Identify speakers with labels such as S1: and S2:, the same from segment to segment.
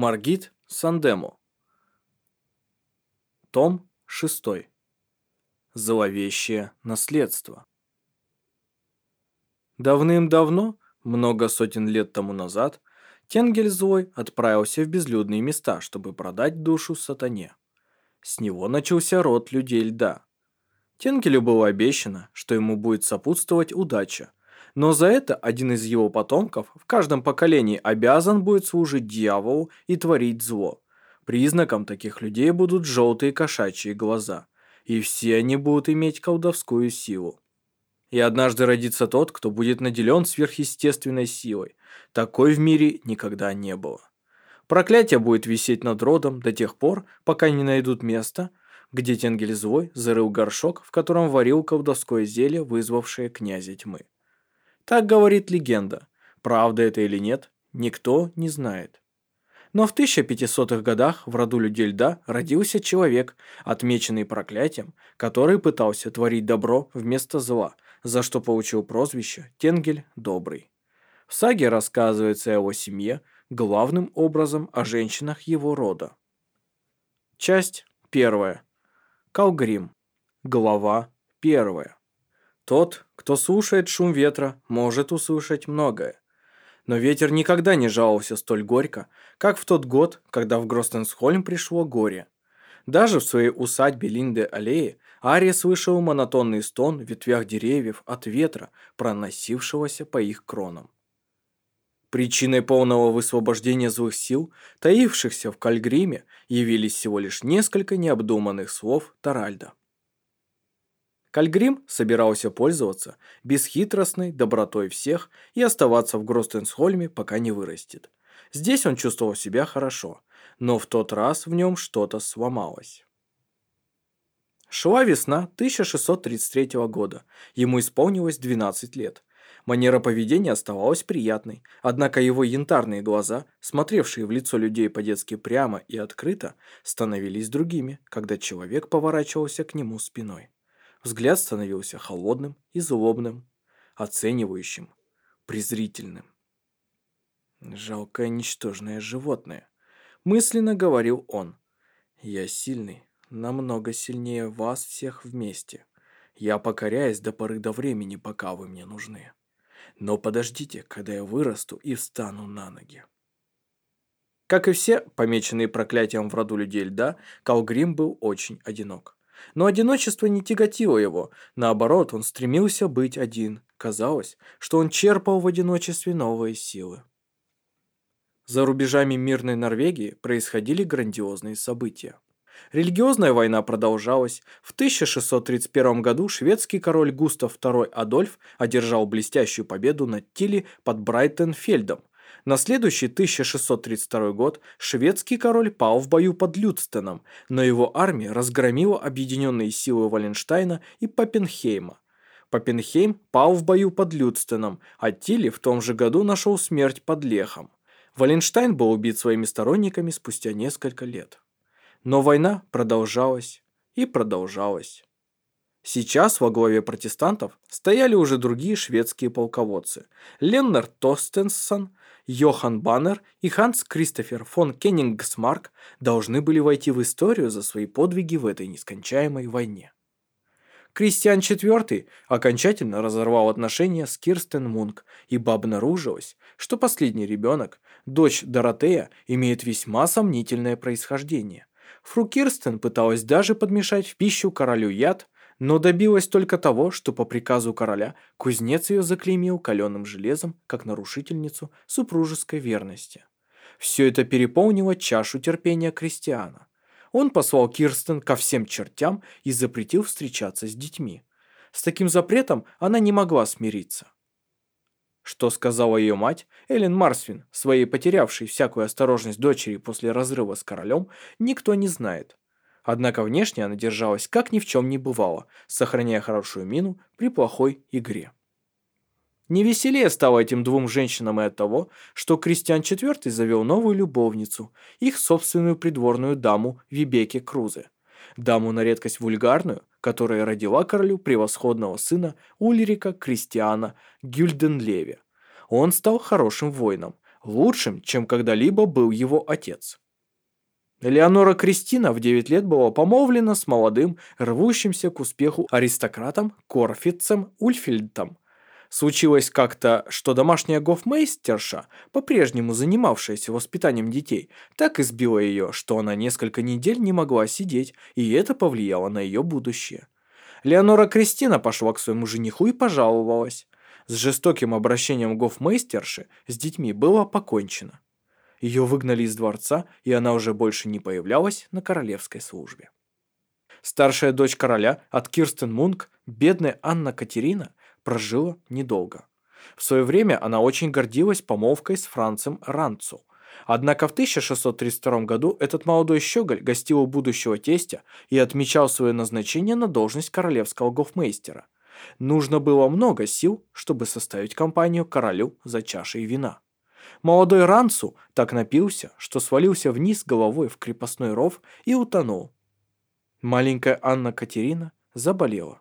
S1: Маргит Сандему. Том 6. Зловещее наследство. Давным-давно, много сотен лет тому назад, Тенгель Злой отправился в безлюдные места, чтобы продать душу сатане. С него начался род людей льда. Тенгелю было обещано, что ему будет сопутствовать удача, но за это один из его потомков в каждом поколении обязан будет служить дьяволу и творить зло. Признаком таких людей будут желтые кошачьи глаза, и все они будут иметь колдовскую силу. И однажды родится тот, кто будет наделен сверхъестественной силой. Такой в мире никогда не было. Проклятие будет висеть над родом до тех пор, пока не найдут место, где Тенгель Злой зарыл горшок, в котором варил колдовское зелье, вызвавшее князя тьмы. Так говорит легенда. Правда это или нет, никто не знает. Но в 1500-х годах в роду людей льда родился человек, отмеченный проклятием, который пытался творить добро вместо зла, за что получил прозвище Тенгель Добрый. В саге рассказывается о его семье, главным образом о женщинах его рода. Часть первая. Калгрим. Глава первая. Тот, кто слушает шум ветра, может услышать многое. Но ветер никогда не жаловался столь горько, как в тот год, когда в Гростенсхольм пришло горе. Даже в своей усадьбе Линде Аллеи Ария слышал монотонный стон в ветвях деревьев от ветра, проносившегося по их кронам. Причиной полного высвобождения злых сил, таившихся в Кальгриме, явились всего лишь несколько необдуманных слов Таральда. Кальгрим собирался пользоваться бесхитростной добротой всех и оставаться в Гростенсхольме, пока не вырастет. Здесь он чувствовал себя хорошо, но в тот раз в нем что-то сломалось. Шла весна 1633 года, ему исполнилось 12 лет. Манера поведения оставалась приятной, однако его янтарные глаза, смотревшие в лицо людей по-детски прямо и открыто, становились другими, когда человек поворачивался к нему спиной. Взгляд становился холодным и злобным, оценивающим, презрительным. «Жалкое ничтожное животное», – мысленно говорил он. «Я сильный, намного сильнее вас всех вместе. Я покоряюсь до поры до времени, пока вы мне нужны. Но подождите, когда я вырасту и встану на ноги». Как и все, помеченные проклятием в роду людей льда, Калгрим был очень одинок. Но одиночество не тяготило его, наоборот, он стремился быть один. Казалось, что он черпал в одиночестве новые силы. За рубежами мирной Норвегии происходили грандиозные события. Религиозная война продолжалась. В 1631 году шведский король Густав II Адольф одержал блестящую победу над Тилли под Брайтенфельдом, на следующий 1632 год шведский король пал в бою под Людстеном, но его армия разгромила объединенные силы Валенштайна и Папенхейма. Папенхейм пал в бою под Людстеном, а Тилли в том же году нашел смерть под Лехом. Валенштайн был убит своими сторонниками спустя несколько лет. Но война продолжалась и продолжалась. Сейчас во главе протестантов стояли уже другие шведские полководцы. Леннард Тостенсон, Йохан Баннер и Ханс Кристофер фон Кеннингсмарк должны были войти в историю за свои подвиги в этой нескончаемой войне. Кристиан IV окончательно разорвал отношения с Кирстен Мунк, ибо обнаружилось, что последний ребенок, дочь Доротея, имеет весьма сомнительное происхождение. Фру Кирстен пыталась даже подмешать в пищу королю яд, но добилась только того, что по приказу короля кузнец ее заклеймил каленым железом как нарушительницу супружеской верности. Все это переполнило чашу терпения крестьяна. Он послал Кирстен ко всем чертям и запретил встречаться с детьми. С таким запретом она не могла смириться. Что сказала ее мать, Эллен Марсвин, своей потерявшей всякую осторожность дочери после разрыва с королем, никто не знает. Однако внешне она держалась как ни в чем не бывало, сохраняя хорошую мину при плохой игре. Не веселее стало этим двум женщинам и от того, что Кристиан IV завел новую любовницу, их собственную придворную даму Вибеке Крузе. Даму на редкость вульгарную, которая родила королю превосходного сына Ульрика Кристиана Гюльденлеве. Он стал хорошим воином, лучшим, чем когда-либо был его отец. Элеонора Кристина в 9 лет была помолвлена с молодым, рвущимся к успеху аристократом Корфицем Ульфильдом, Случилось как-то, что домашняя гофмейстерша, по-прежнему занимавшаяся воспитанием детей, так избила ее, что она несколько недель не могла сидеть, и это повлияло на ее будущее. Леонора Кристина пошла к своему жениху и пожаловалась. С жестоким обращением гофмейстерши с детьми было покончено. Ее выгнали из дворца, и она уже больше не появлялась на королевской службе. Старшая дочь короля от Кирстен Мунк, бедная Анна Катерина, прожила недолго. В свое время она очень гордилась помолвкой с Францем Ранцу. Однако в 1632 году этот молодой щеголь гостил у будущего тестя и отмечал свое назначение на должность королевского гофмейстера. Нужно было много сил, чтобы составить компанию королю за чашей вина. Молодой Ранцу так напился, что свалился вниз головой в крепостной ров и утонул. Маленькая Анна Катерина заболела.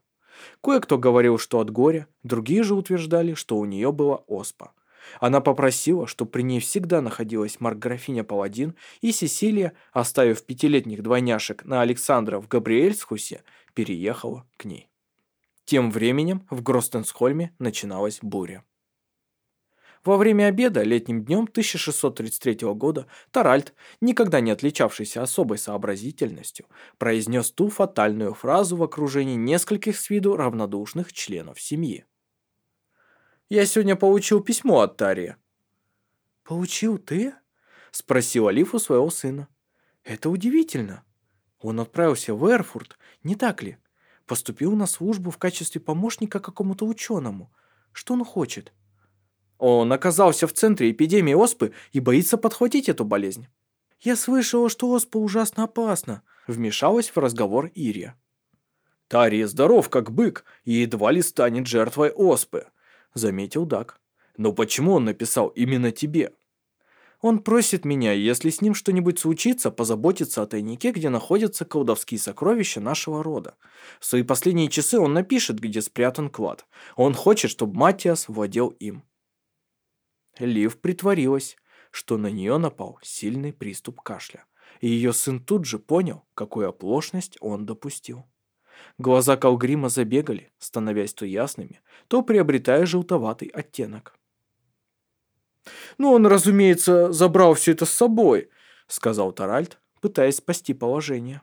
S1: Кое-кто говорил, что от горя, другие же утверждали, что у нее была оспа. Она попросила, чтобы при ней всегда находилась Марграфиня Паладин, и Сесилия, оставив пятилетних двойняшек на Александра в Габриэльсхусе, переехала к ней. Тем временем в Гростенсхольме начиналась буря. Во время обеда летним днем 1633 года Таральд, никогда не отличавшийся особой сообразительностью, произнес ту фатальную фразу в окружении нескольких с виду равнодушных членов семьи. «Я сегодня получил письмо от Тария». «Получил ты?» – спросил Алиф у своего сына. «Это удивительно. Он отправился в Эрфурт, не так ли? Поступил на службу в качестве помощника какому-то ученому. Что он хочет?» Он оказался в центре эпидемии оспы и боится подхватить эту болезнь. «Я слышала, что оспа ужасно опасна», – вмешалась в разговор Ирия. «Тарий здоров, как бык, и едва ли станет жертвой оспы», – заметил Дак. «Но почему он написал именно тебе?» «Он просит меня, если с ним что-нибудь случится, позаботиться о тайнике, где находятся колдовские сокровища нашего рода. В свои последние часы он напишет, где спрятан клад. Он хочет, чтобы Матиас владел им». Лив притворилась, что на нее напал сильный приступ кашля, и ее сын тут же понял, какую оплошность он допустил. Глаза Калгрима забегали, становясь то ясными, то приобретая желтоватый оттенок. «Ну, он, разумеется, забрал все это с собой», — сказал Таральд, пытаясь спасти положение.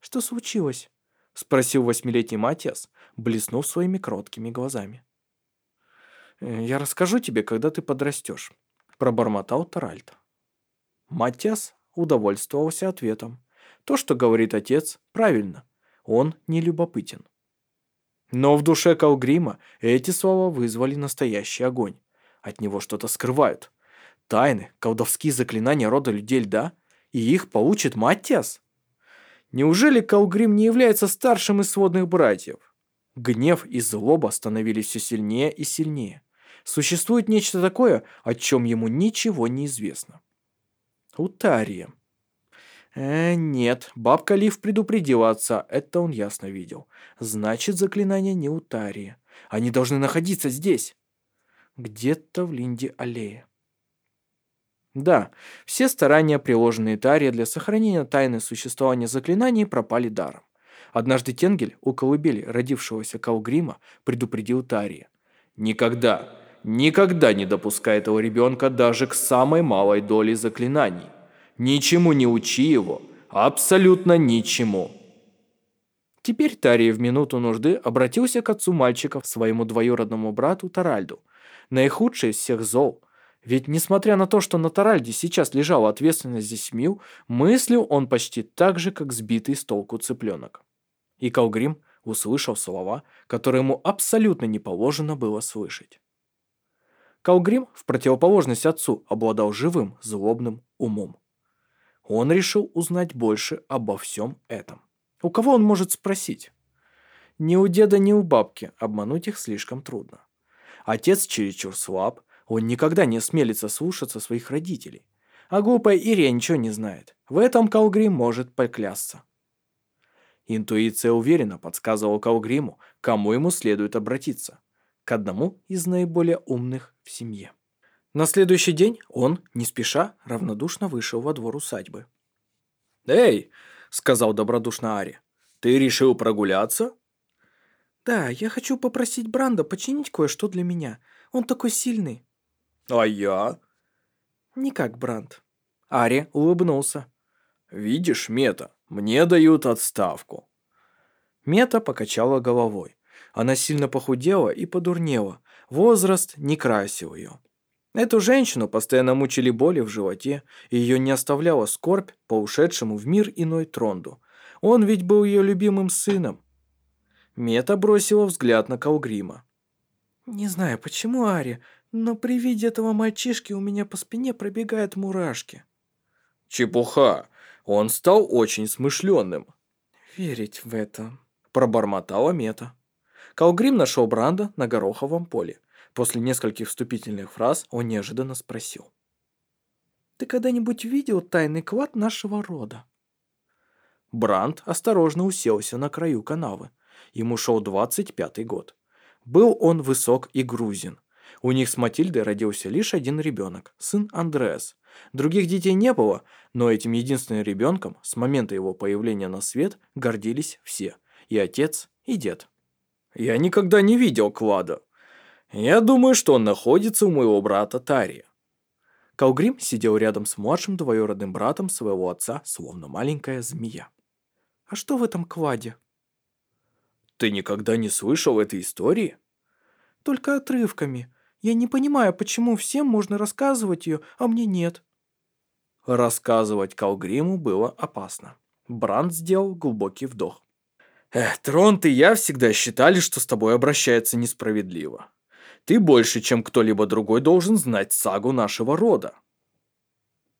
S1: «Что случилось?» — спросил восьмилетний Матиас, блеснув своими кроткими глазами. Э, «Я расскажу тебе, когда ты подрастешь», – пробормотал Таральд. Матиас удовольствовался ответом. То, что говорит отец, правильно. Он не любопытен. Но в душе Калгрима эти слова вызвали настоящий огонь. От него что-то скрывают. Тайны, колдовские заклинания рода людей льда, и их получит Маттиас? Неужели Калгрим не является старшим из сводных братьев? Гнев и злоба становились все сильнее и сильнее. Существует нечто такое, о чем ему ничего не известно. Утария. Э, нет, бабка Лив предупредила отца, это он ясно видел. Значит, заклинание не Утария. Они должны находиться здесь. Где-то в Линде аллее. Да, все старания, приложенные Тария для сохранения тайны существования заклинаний, пропали даром. Однажды Тенгель у колыбели родившегося Калгрима предупредил Тария. «Никогда, Никогда не допускай этого ребенка даже к самой малой доле заклинаний. Ничему не учи его, абсолютно ничему. Теперь Тарий в минуту нужды обратился к отцу мальчика, своему двоюродному брату Таральду. Наихудший из всех зол. Ведь несмотря на то, что на Таральде сейчас лежала ответственность за семью, мыслил он почти так же, как сбитый с толку цыпленок. И Калгрим услышал слова, которые ему абсолютно не положено было слышать. Калгрим, в противоположность отцу, обладал живым, злобным умом. Он решил узнать больше обо всем этом. У кого он может спросить? Ни у деда, ни у бабки обмануть их слишком трудно. Отец чересчур слаб, он никогда не осмелится слушаться своих родителей. А глупая Ирия ничего не знает. В этом Калгрим может поклясться. Интуиция уверенно подсказывала Калгриму, кому ему следует обратиться. К одному из наиболее умных в семье. На следующий день он, не спеша, равнодушно вышел во двор усадьбы. «Эй!» — сказал добродушно Ари. «Ты решил прогуляться?» «Да, я хочу попросить Бранда починить кое-что для меня. Он такой сильный». «А я?» «Не как Бранд». Ари улыбнулся. «Видишь, Мета, мне дают отставку». Мета покачала головой. Она сильно похудела и подурнела. Возраст не красил ее. Эту женщину постоянно мучили боли в животе, и ее не оставляла скорбь по ушедшему в мир иной Тронду. Он ведь был ее любимым сыном. Мета бросила взгляд на Калгрима. «Не знаю, почему, Ари, но при виде этого мальчишки у меня по спине пробегают мурашки». «Чепуха! Он стал очень смышленным». «Верить в это», – пробормотала Мета. Калгрим нашел Бранда на гороховом поле. После нескольких вступительных фраз он неожиданно спросил. «Ты когда-нибудь видел тайный клад нашего рода?» Бранд осторожно уселся на краю канавы. Ему шел 25-й год. Был он высок и грузин. У них с Матильдой родился лишь один ребенок, сын Андреас. Других детей не было, но этим единственным ребенком с момента его появления на свет гордились все. И отец, и дед. «Я никогда не видел клада. Я думаю, что он находится у моего брата Тария». Калгрим сидел рядом с младшим двоюродным братом своего отца, словно маленькая змея. «А что в этом кладе?» «Ты никогда не слышал этой истории?» «Только отрывками. Я не понимаю, почему всем можно рассказывать ее, а мне нет». Рассказывать Калгриму было опасно. Бранд сделал глубокий вдох. «Эх, Тронт и я всегда считали, что с тобой обращаются несправедливо. Ты больше, чем кто-либо другой, должен знать сагу нашего рода».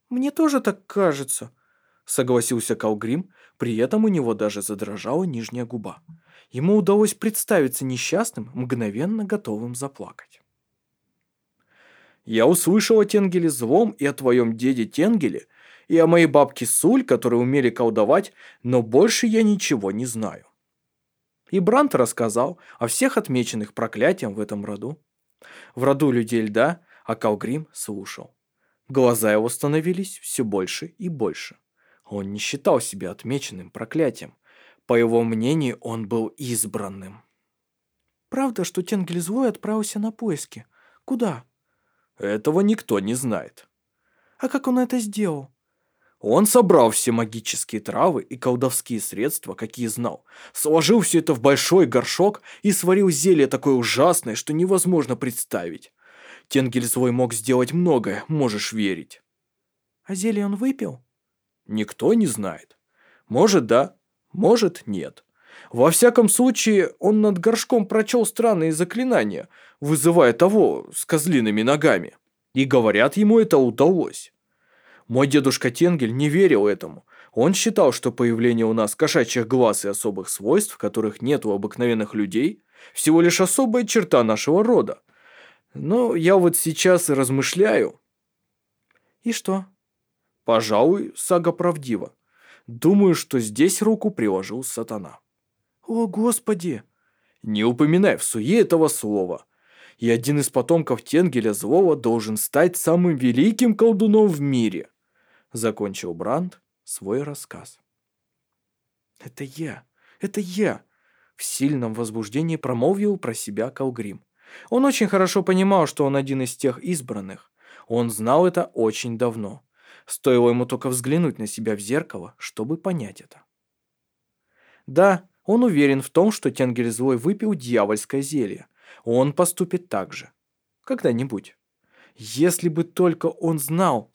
S1: «Мне тоже так кажется», — согласился Калгрим, при этом у него даже задрожала нижняя губа. Ему удалось представиться несчастным, мгновенно готовым заплакать. Я услышал о Тенгеле злом и о твоем деде Тенгеле, и о моей бабке Суль, которые умели колдовать, но больше я ничего не знаю. И Брант рассказал о всех отмеченных проклятием в этом роду. В роду людей льда, а Калгрим слушал. Глаза его становились все больше и больше. Он не считал себя отмеченным проклятием. По его мнению, он был избранным. «Правда, что Тенгель Злой отправился на поиски? Куда?» Этого никто не знает. А как он это сделал? Он собрал все магические травы и колдовские средства, какие знал, сложил все это в большой горшок и сварил зелье такое ужасное, что невозможно представить. Тенгель свой мог сделать многое, можешь верить. А зелье он выпил? Никто не знает. Может, да, может, нет. Во всяком случае, он над горшком прочел странные заклинания, вызывая того с козлиными ногами. И говорят, ему это удалось. Мой дедушка Тенгель не верил этому. Он считал, что появление у нас кошачьих глаз и особых свойств, которых нет у обыкновенных людей, всего лишь особая черта нашего рода. Но я вот сейчас и размышляю. И что? Пожалуй, сага правдива. Думаю, что здесь руку приложил сатана. «О, Господи!» «Не упоминай в суе этого слова. И один из потомков Тенгеля Злого должен стать самым великим колдуном в мире», закончил Бранд свой рассказ. «Это я! Это я!» В сильном возбуждении промолвил про себя Калгрим. Он очень хорошо понимал, что он один из тех избранных. Он знал это очень давно. Стоило ему только взглянуть на себя в зеркало, чтобы понять это. Да, он уверен в том, что Тенгель Злой выпил дьявольское зелье. Он поступит так же. Когда-нибудь. Если бы только он знал,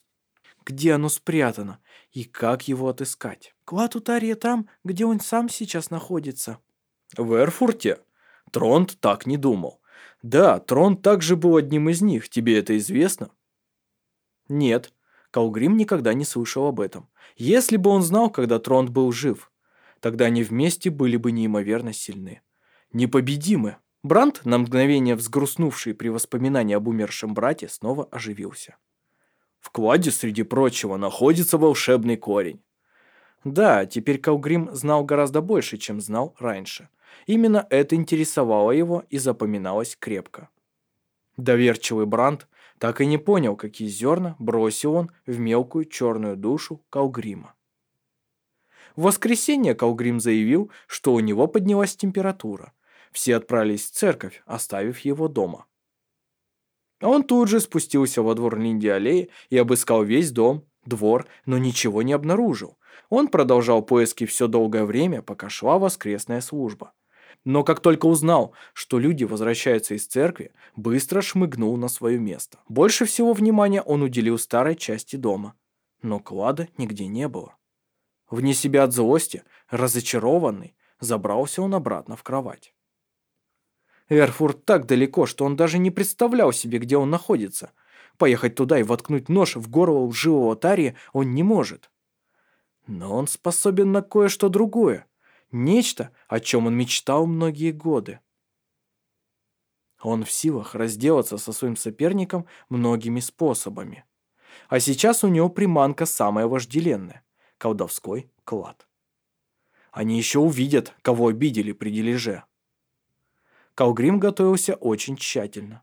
S1: где оно спрятано и как его отыскать. Клад у Тария там, где он сам сейчас находится. В Эрфурте? Тронт так не думал. Да, трон также был одним из них, тебе это известно? Нет, Калгрим никогда не слышал об этом. Если бы он знал, когда трон был жив, тогда они вместе были бы неимоверно сильны. Непобедимы. Бранд, на мгновение взгрустнувший при воспоминании об умершем брате, снова оживился. В кладе, среди прочего, находится волшебный корень. Да, теперь Калгрим знал гораздо больше, чем знал раньше. Именно это интересовало его и запоминалось крепко. Доверчивый Бранд так и не понял, какие зерна бросил он в мелкую черную душу Калгрима. В воскресенье Калгрим заявил, что у него поднялась температура. Все отправились в церковь, оставив его дома. Он тут же спустился во двор Линди-аллеи и обыскал весь дом, двор, но ничего не обнаружил. Он продолжал поиски все долгое время, пока шла воскресная служба. Но как только узнал, что люди возвращаются из церкви, быстро шмыгнул на свое место. Больше всего внимания он уделил старой части дома. Но клада нигде не было. Вне себя от злости, разочарованный, забрался он обратно в кровать. Эрфурт так далеко, что он даже не представлял себе, где он находится. Поехать туда и воткнуть нож в горло лживого Тария он не может. Но он способен на кое-что другое. Нечто, о чем он мечтал многие годы. Он в силах разделаться со своим соперником многими способами. А сейчас у него приманка самая вожделенная – колдовской клад. Они еще увидят, кого обидели при дележе. Калгрим готовился очень тщательно.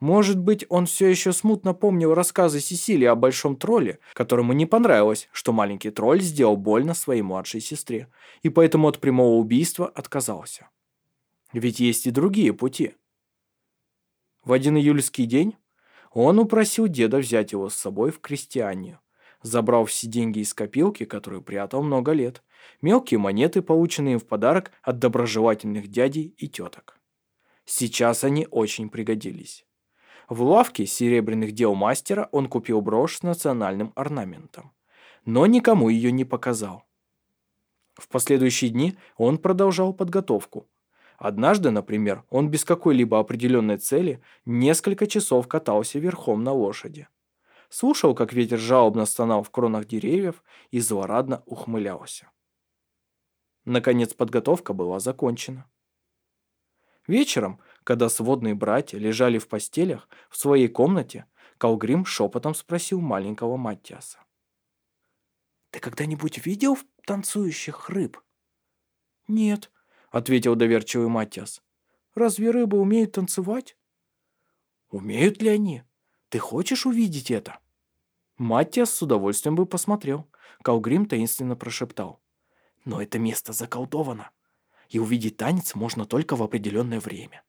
S1: Может быть, он все еще смутно помнил рассказы Сесилии о большом тролле, которому не понравилось, что маленький тролль сделал больно своей младшей сестре, и поэтому от прямого убийства отказался. Ведь есть и другие пути. В один июльский день он упросил деда взять его с собой в крестьянию, забрал все деньги из копилки, которую прятал много лет, мелкие монеты, полученные в подарок от доброжелательных дядей и теток. Сейчас они очень пригодились. В лавке серебряных дел мастера он купил брошь с национальным орнаментом, но никому ее не показал. В последующие дни он продолжал подготовку. Однажды, например, он без какой-либо определенной цели несколько часов катался верхом на лошади. Слушал, как ветер жалобно стонал в кронах деревьев и злорадно ухмылялся. Наконец подготовка была закончена. Вечером, когда сводные братья лежали в постелях в своей комнате, Калгрим шепотом спросил маленького Матиаса. «Ты когда-нибудь видел танцующих рыб?» «Нет», — ответил доверчивый Матиас. «Разве рыбы умеют танцевать?» «Умеют ли они? Ты хочешь увидеть это?» Матиас с удовольствием бы посмотрел. Калгрим таинственно прошептал. «Но это место заколдовано и увидеть танец можно только в определенное время.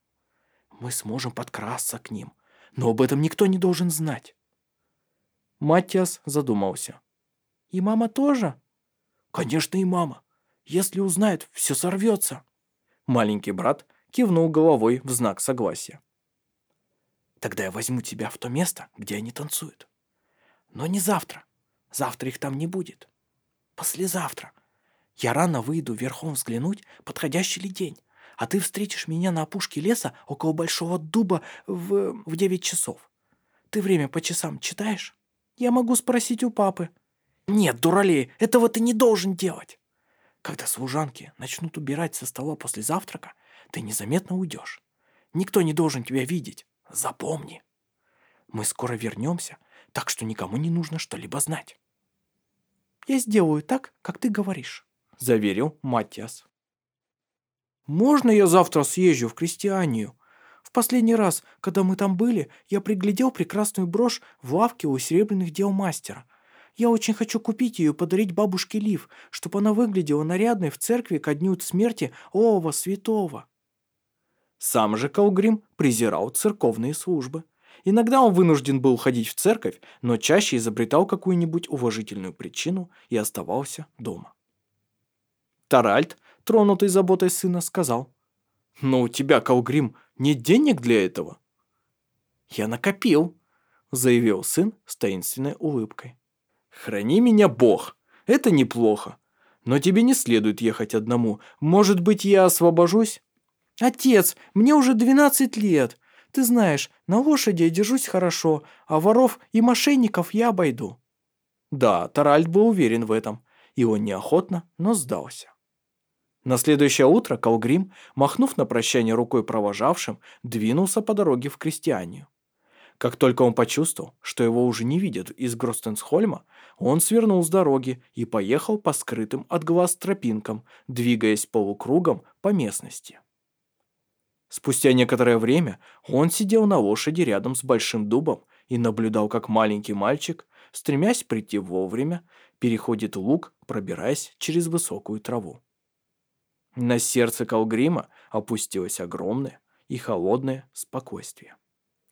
S1: Мы сможем подкрасться к ним, но об этом никто не должен знать. Матиас задумался. «И мама тоже?» «Конечно, и мама. Если узнает, все сорвется». Маленький брат кивнул головой в знак согласия. «Тогда я возьму тебя в то место, где они танцуют. Но не завтра. Завтра их там не будет. Послезавтра. Я рано выйду верхом взглянуть, подходящий ли день, а ты встретишь меня на опушке леса около большого дуба в, в девять часов. Ты время по часам читаешь? Я могу спросить у папы. Нет, дуралей, этого ты не должен делать. Когда служанки начнут убирать со стола после завтрака, ты незаметно уйдешь. Никто не должен тебя видеть. Запомни. Мы скоро вернемся, так что никому не нужно что-либо знать. Я сделаю так, как ты говоришь. – заверил Матиас. «Можно я завтра съезжу в Крестьянию? В последний раз, когда мы там были, я приглядел прекрасную брошь в лавке у серебряных дел мастера. Я очень хочу купить ее и подарить бабушке Лив, чтобы она выглядела нарядной в церкви ко дню смерти Ового Святого». Сам же Калгрим презирал церковные службы. Иногда он вынужден был ходить в церковь, но чаще изобретал какую-нибудь уважительную причину и оставался дома. Таральд, тронутый заботой сына, сказал. «Но у тебя, Калгрим, нет денег для этого?» «Я накопил», — заявил сын с таинственной улыбкой. «Храни меня Бог, это неплохо. Но тебе не следует ехать одному. Может быть, я освобожусь?» «Отец, мне уже 12 лет. Ты знаешь, на лошади я держусь хорошо, а воров и мошенников я обойду». Да, Таральд был уверен в этом, и он неохотно, но сдался. На следующее утро Калгрим, махнув на прощание рукой провожавшим, двинулся по дороге в Крестьянию. Как только он почувствовал, что его уже не видят из Гростенсхольма, он свернул с дороги и поехал по скрытым от глаз тропинкам, двигаясь полукругом по местности. Спустя некоторое время он сидел на лошади рядом с большим дубом и наблюдал, как маленький мальчик, стремясь прийти вовремя, переходит луг, пробираясь через высокую траву. На сердце Калгрима опустилось огромное и холодное спокойствие.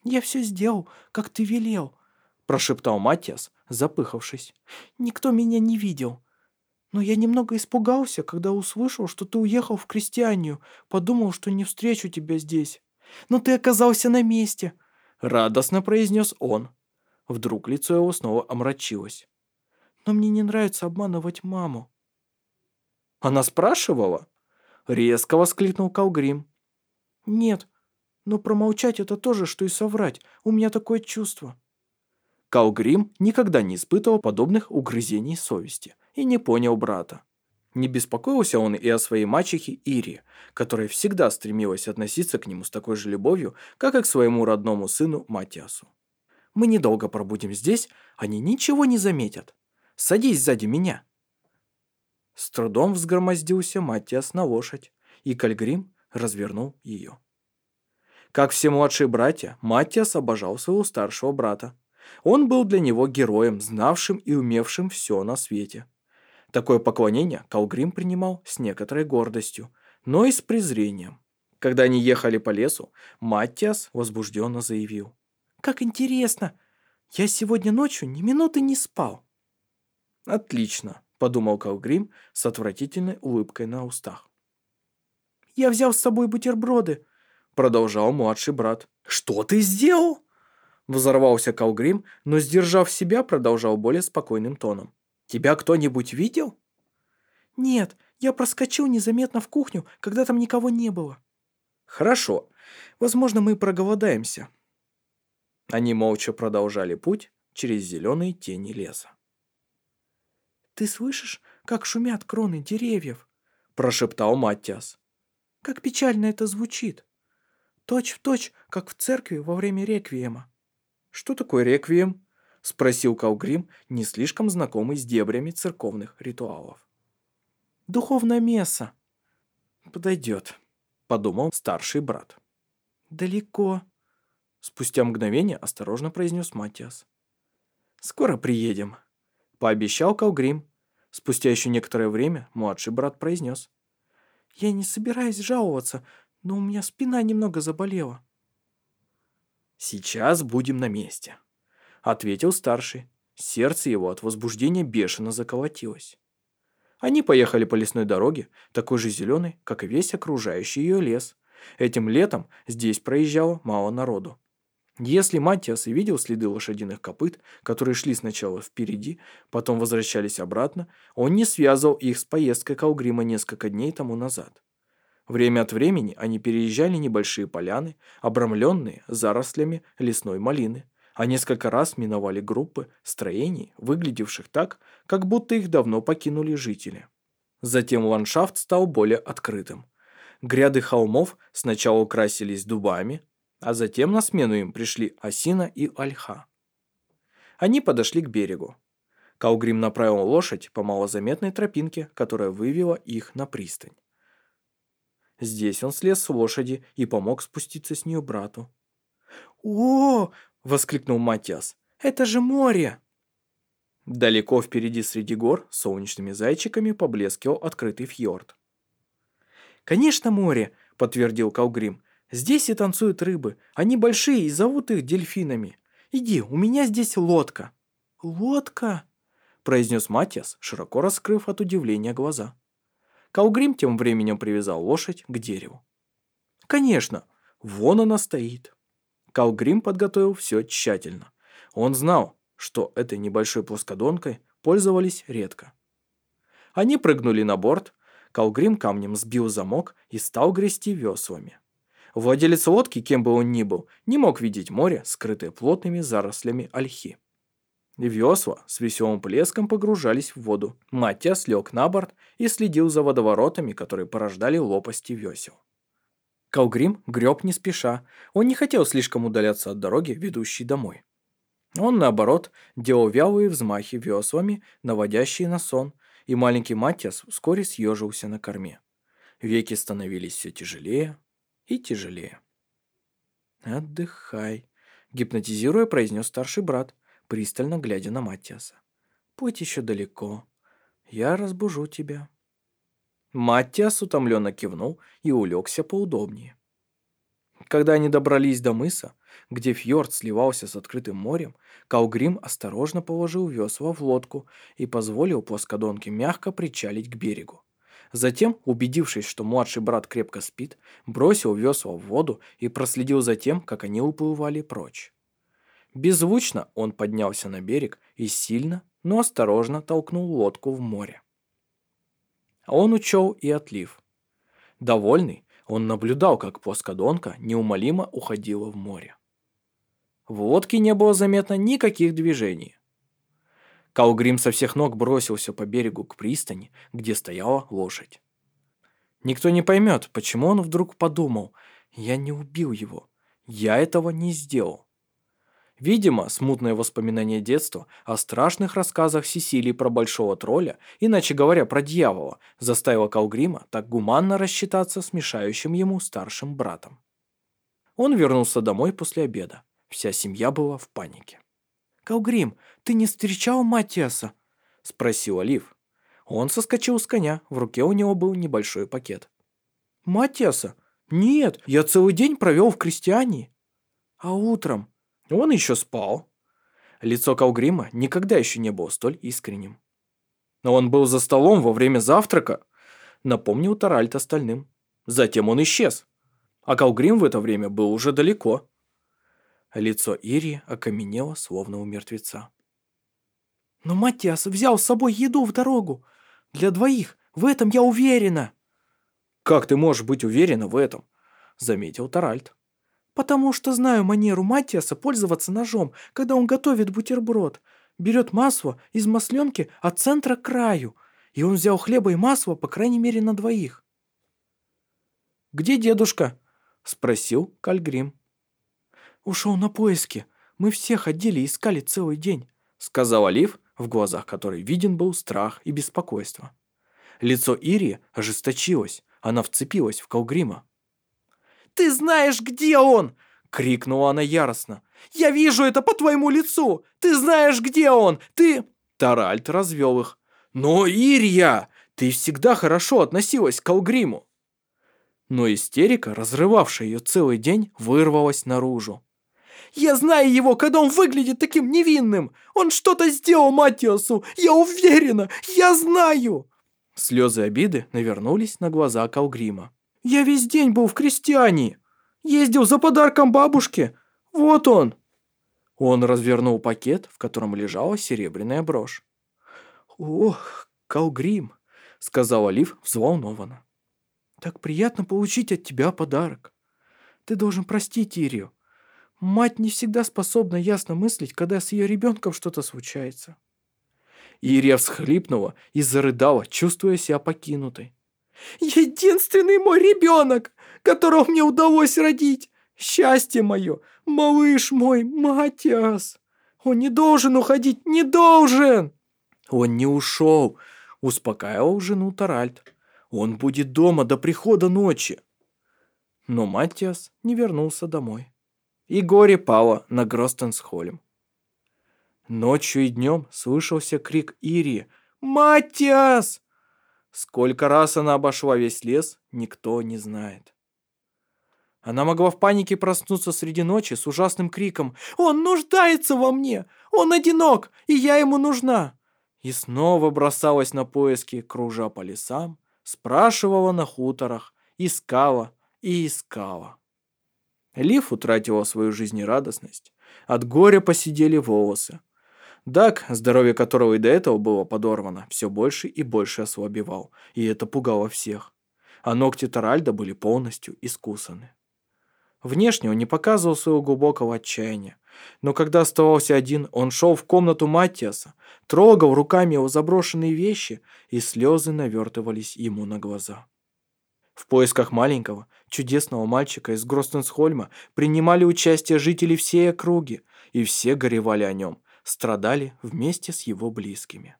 S1: «Я все сделал, как ты велел», – прошептал Матиас, запыхавшись. «Никто меня не видел. Но я немного испугался, когда услышал, что ты уехал в крестьянию, подумал, что не встречу тебя здесь. Но ты оказался на месте», – радостно произнес он. Вдруг лицо его снова омрачилось. «Но мне не нравится обманывать маму». «Она спрашивала?» – резко воскликнул Калгрим. «Нет, но промолчать это тоже, что и соврать. У меня такое чувство. Калгрим никогда не испытывал подобных угрызений совести и не понял брата. Не беспокоился он и о своей мачехе Ире, которая всегда стремилась относиться к нему с такой же любовью, как и к своему родному сыну Матиасу. «Мы недолго пробудем здесь, они ничего не заметят. Садись сзади меня». С трудом взгромоздился Матиас на лошадь, и Кальгрим развернул ее. Как все младшие братья, Маттиас обожал своего старшего брата. Он был для него героем, знавшим и умевшим все на свете. Такое поклонение Калгрим принимал с некоторой гордостью, но и с презрением. Когда они ехали по лесу, Маттиас возбужденно заявил. «Как интересно! Я сегодня ночью ни минуты не спал!» «Отлично!» – подумал Калгрим с отвратительной улыбкой на устах. «Я взял с собой бутерброды», продолжал младший брат. «Что ты сделал?» Взорвался Калгрим, но, сдержав себя, продолжал более спокойным тоном. «Тебя кто-нибудь видел?» «Нет, я проскочил незаметно в кухню, когда там никого не было». «Хорошо. Возможно, мы проголодаемся». Они молча продолжали путь через зеленые тени леса. «Ты слышишь, как шумят кроны деревьев?» прошептал Маттиас. «Как печально это звучит». Точь в точь, как в церкви во время реквиема. Что такое реквием? Спросил Калгрим, не слишком знакомый с дебрями церковных ритуалов. Духовное месса. Подойдет, подумал старший брат. Далеко. Спустя мгновение осторожно произнес Матиас. «Скоро приедем», — пообещал Калгрим. Спустя еще некоторое время младший брат произнес. «Я не собираюсь жаловаться, но у меня спина немного заболела». «Сейчас будем на месте», — ответил старший. Сердце его от возбуждения бешено заколотилось. Они поехали по лесной дороге, такой же зеленой, как и весь окружающий ее лес. Этим летом здесь проезжало мало народу. Если Маттиас и видел следы лошадиных копыт, которые шли сначала впереди, потом возвращались обратно, он не связывал их с поездкой Калгрима несколько дней тому назад. Время от времени они переезжали небольшие поляны, обрамленные зарослями лесной малины, а несколько раз миновали группы строений, выглядевших так, как будто их давно покинули жители. Затем ландшафт стал более открытым. Гряды холмов сначала украсились дубами, а затем на смену им пришли осина и ольха. Они подошли к берегу. Каугрим направил лошадь по малозаметной тропинке, которая вывела их на пристань. Здесь он слез с лошади и помог спуститься с нее брату. «О!» – воскликнул Матиас. «Это же море!» Далеко впереди среди гор солнечными зайчиками поблескивал открытый фьорд. «Конечно море!» – подтвердил Калгрим. «Здесь и танцуют рыбы. Они большие и зовут их дельфинами. Иди, у меня здесь лодка». «Лодка?» – произнес Матиас, широко раскрыв от удивления глаза. Калгрим тем временем привязал лошадь к дереву. «Конечно, вон она стоит». Калгрим подготовил все тщательно. Он знал, что этой небольшой плоскодонкой пользовались редко. Они прыгнули на борт, Калгрим камнем сбил замок и стал грести веслами. Владелец лодки, кем бы он ни был, не мог видеть море, скрытое плотными зарослями ольхи. Весла с веселым плеском погружались в воду. Матиас лег на борт и следил за водоворотами, которые порождали лопасти весел. Калгрим греб не спеша. Он не хотел слишком удаляться от дороги, ведущей домой. Он, наоборот, делал вялые взмахи веслами, наводящие на сон, и маленький Матиас вскоре съежился на корме. Веки становились все тяжелее и тяжелее. «Отдыхай», — гипнотизируя, произнес старший брат, пристально глядя на Матиаса. «Путь еще далеко. Я разбужу тебя». Маттиас утомленно кивнул и улегся поудобнее. Когда они добрались до мыса, где фьорд сливался с открытым морем, Калгрим осторожно положил весла в лодку и позволил плоскодонке мягко причалить к берегу. Затем, убедившись, что младший брат крепко спит, бросил весла в воду и проследил за тем, как они уплывали прочь. Беззвучно он поднялся на берег и сильно, но осторожно толкнул лодку в море. Он учел и отлив. Довольный, он наблюдал, как плоскодонка неумолимо уходила в море. В лодке не было заметно никаких движений. Калгрим со всех ног бросился по берегу к пристани, где стояла лошадь. Никто не поймет, почему он вдруг подумал, я не убил его, я этого не сделал. Видимо, смутное воспоминание детства о страшных рассказах Сесилии про большого тролля, иначе говоря, про дьявола, заставило Калгрима так гуманно рассчитаться с мешающим ему старшим братом. Он вернулся домой после обеда. Вся семья была в панике. «Калгрим, ты не встречал Матиаса?» – спросил Олив. Он соскочил с коня, в руке у него был небольшой пакет. «Матиаса? Нет, я целый день провел в крестьяне. А утром? Он еще спал. Лицо Калгрима никогда еще не было столь искренним. Но он был за столом во время завтрака, напомнил Таральт остальным. Затем он исчез. А Калгрим в это время был уже далеко. Лицо Ири окаменело, словно у мертвеца. «Но Матиас взял с собой еду в дорогу. Для двоих. В этом я уверена». «Как ты можешь быть уверена в этом?» Заметил Таральт. «Потому что знаю манеру Матиаса пользоваться ножом, когда он готовит бутерброд. Берет масло из масленки от центра к краю, и он взял хлеба и масло, по крайней мере, на двоих». «Где дедушка?» – спросил Кальгрим. «Ушел на поиски. Мы все ходили и искали целый день», – сказал Олив, в глазах которой виден был страх и беспокойство. Лицо Ирии ожесточилось, она вцепилась в Калгрима. «Ты знаешь, где он!» — крикнула она яростно. «Я вижу это по твоему лицу! Ты знаешь, где он! Ты...» Таральт развел их. «Но, Ирия, ты всегда хорошо относилась к Алгриму!» Но истерика, разрывавшая ее целый день, вырвалась наружу. «Я знаю его, когда он выглядит таким невинным! Он что-то сделал Матиасу! Я уверена! Я знаю!» Слезы обиды навернулись на глаза Калгрима. Я весь день был в крестьяне. Ездил за подарком бабушке. Вот он. Он развернул пакет, в котором лежала серебряная брошь. «Ох, Калгрим», — сказал Олив взволнованно. «Так приятно получить от тебя подарок. Ты должен простить Ирию. Мать не всегда способна ясно мыслить, когда с ее ребенком что-то случается». Ирия всхлипнула и зарыдала, чувствуя себя покинутой. Единственный мой ребенок, которого мне удалось родить. Счастье мое, малыш мой, Матиас. Он не должен уходить, не должен. Он не ушел, успокаивал жену Таральд. Он будет дома до прихода ночи. Но Матиас не вернулся домой. И горе пало на Гростенсхолем. Ночью и днем слышался крик Ирии «Матиас!» Сколько раз она обошла весь лес, никто не знает. Она могла в панике проснуться среди ночи с ужасным криком «Он нуждается во мне! Он одинок, и я ему нужна!» И снова бросалась на поиски, кружа по лесам, спрашивала на хуторах, искала и искала. Лив утратила свою жизнерадостность. От горя посидели волосы. Дак, здоровье которого и до этого было подорвано, все больше и больше ослабевал, и это пугало всех. А ногти Таральда были полностью искусаны. Внешне он не показывал своего глубокого отчаяния. Но когда оставался один, он шел в комнату Маттиаса, трогал руками его заброшенные вещи, и слезы навертывались ему на глаза. В поисках маленького, чудесного мальчика из Гростенсхольма принимали участие жители всей округи, и все горевали о нем, страдали вместе с его близкими.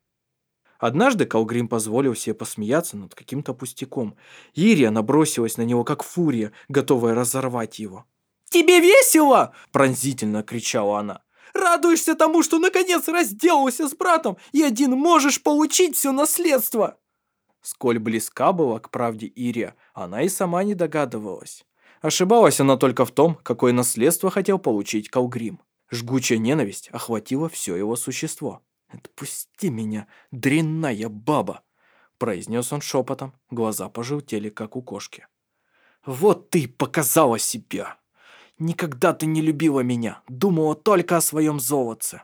S1: Однажды Калгрим позволил себе посмеяться над каким-то пустяком. Ирия набросилась на него, как фурия, готовая разорвать его. «Тебе весело?» – пронзительно кричала она. «Радуешься тому, что наконец разделался с братом и один можешь получить все наследство!» Сколь близка была к правде Ирия, она и сама не догадывалась. Ошибалась она только в том, какое наследство хотел получить Калгрим. Жгучая ненависть охватила все его существо. «Отпусти меня, дрянная баба!» произнес он шепотом, глаза пожелтели, как у кошки. «Вот ты показала себя! Никогда ты не любила меня, думала только о своем золотце!»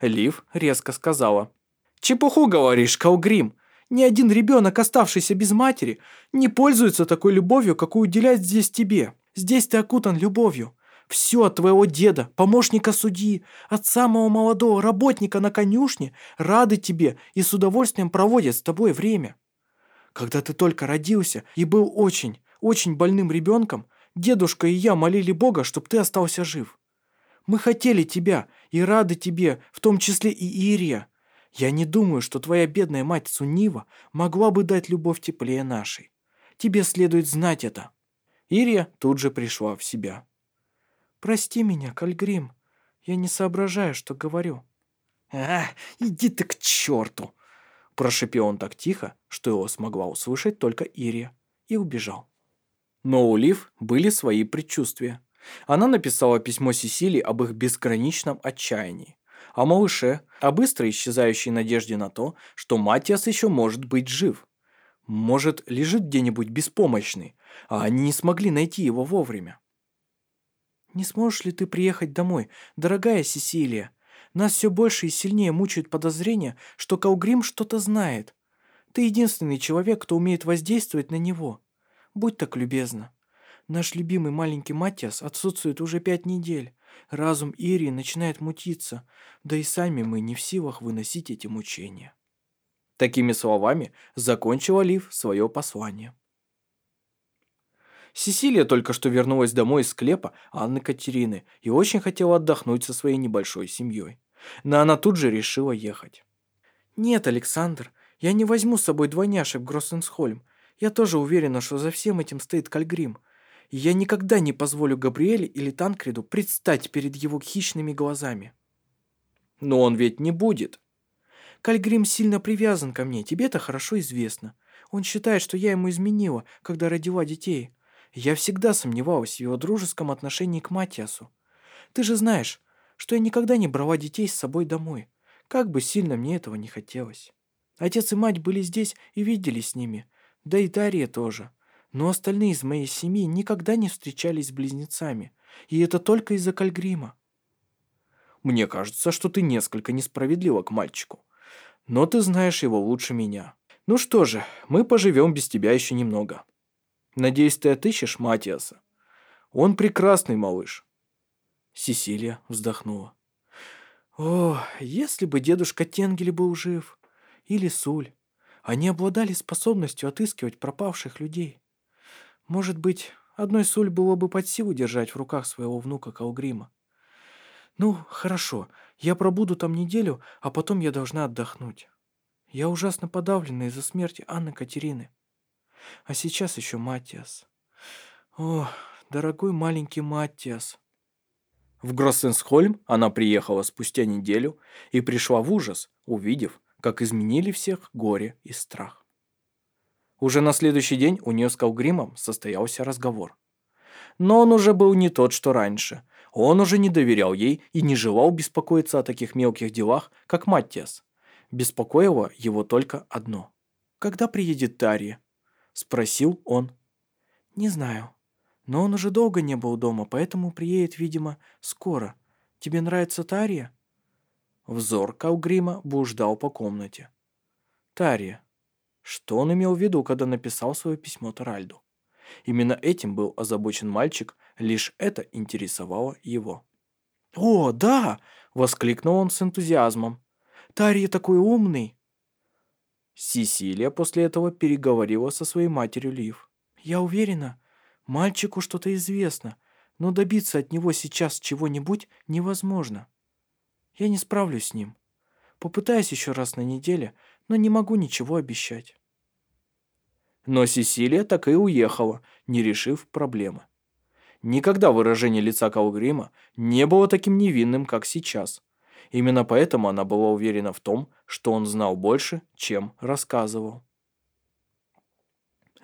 S1: Лив резко сказала. «Чепуху говоришь, Калгрим! Ни один ребенок, оставшийся без матери, не пользуется такой любовью, какую уделяет здесь тебе. Здесь ты окутан любовью. Все от твоего деда, помощника судьи, от самого молодого работника на конюшне рады тебе и с удовольствием проводят с тобой время. Когда ты только родился и был очень, очень больным ребенком, дедушка и я молили Бога, чтобы ты остался жив. Мы хотели тебя и рады тебе, в том числе и Ирия. Я не думаю, что твоя бедная мать Сунива могла бы дать любовь теплее нашей. Тебе следует знать это». Ирия тут же пришла в себя. «Прости меня, Кальгрим. Я не соображаю, что говорю». «А, иди ты к черту!» Прошипел он так тихо, что его смогла услышать только Ирия, и убежал. Но у Лив были свои предчувствия. Она написала письмо Сесилии об их безграничном отчаянии о малыше, о быстро исчезающей надежде на то, что Матиас еще может быть жив. Может, лежит где-нибудь беспомощный, а они не смогли найти его вовремя. «Не сможешь ли ты приехать домой, дорогая Сесилия? Нас все больше и сильнее мучают подозрения, что Каугрим что-то знает. Ты единственный человек, кто умеет воздействовать на него. Будь так любезна. Наш любимый маленький Матиас отсутствует уже пять недель. Разум Ирии начинает мутиться, да и сами мы не в силах выносить эти мучения. Такими словами закончила Лив свое послание. Сесилия только что вернулась домой из склепа Анны Катерины и очень хотела отдохнуть со своей небольшой семьей. Но она тут же решила ехать. «Нет, Александр, я не возьму с собой двойняшек в Гроссенсхольм. Я тоже уверена, что за всем этим стоит Кальгрим я никогда не позволю Габриэле или Танкреду предстать перед его хищными глазами. Но он ведь не будет. Кальгрим сильно привязан ко мне, тебе это хорошо известно. Он считает, что я ему изменила, когда родила детей. Я всегда сомневалась в его дружеском отношении к Матиасу. Ты же знаешь, что я никогда не брала детей с собой домой, как бы сильно мне этого не хотелось. Отец и мать были здесь и видели с ними, да и Дарья тоже. Но остальные из моей семьи никогда не встречались с близнецами, и это только из-за Кальгрима. Мне кажется, что ты несколько несправедлива к мальчику. Но ты знаешь его лучше меня. Ну что же, мы поживем без тебя еще немного. Надеюсь, ты отыщешь Матиаса. Он прекрасный малыш. Сесилия вздохнула. О, если бы дедушка Тенгель был жив. Или Суль. Они обладали способностью отыскивать пропавших людей. Может быть, одной Суль было бы под силу держать в руках своего внука Калгрима. Ну, хорошо, я пробуду там неделю, а потом я должна отдохнуть. Я ужасно подавлена из-за смерти Анны Катерины. А сейчас еще Матиас. О, дорогой маленький Матиас. В Гроссенсхольм она приехала спустя неделю и пришла в ужас, увидев, как изменили всех горе и страх. Уже на следующий день у нее с Калгримом состоялся разговор. Но он уже был не тот, что раньше. Он уже не доверял ей и не желал беспокоиться о таких мелких делах, как Маттиас. Беспокоило его только одно. «Когда приедет Тарья?» – спросил он. «Не знаю. Но он уже долго не был дома, поэтому приедет, видимо, скоро. Тебе нравится Тарья?» Взор Калгрима блуждал по комнате. Тарья. Что он имел в виду, когда написал свое письмо Таральду? Именно этим был озабочен мальчик, Лишь это интересовало его. «О, да!» — воскликнул он с энтузиазмом. «Тарья такой умный!» Сесилия после этого переговорила со своей матерью Лив. «Я уверена, мальчику что-то известно, но добиться от него сейчас чего-нибудь невозможно. Я не справлюсь с ним. Попытаюсь еще раз на неделе, но не могу ничего обещать». Но Сесилия так и уехала, не решив проблемы. Никогда выражение лица Калгрима не было таким невинным, как сейчас. Именно поэтому она была уверена в том, что он знал больше, чем рассказывал.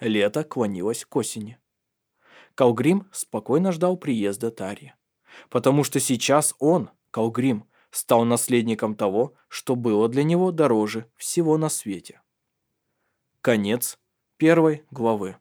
S1: Лето клонилось к осени. Калгрим спокойно ждал приезда Тари. Потому что сейчас он, Калгрим, стал наследником того, что было для него дороже всего на свете. Конец первой главы.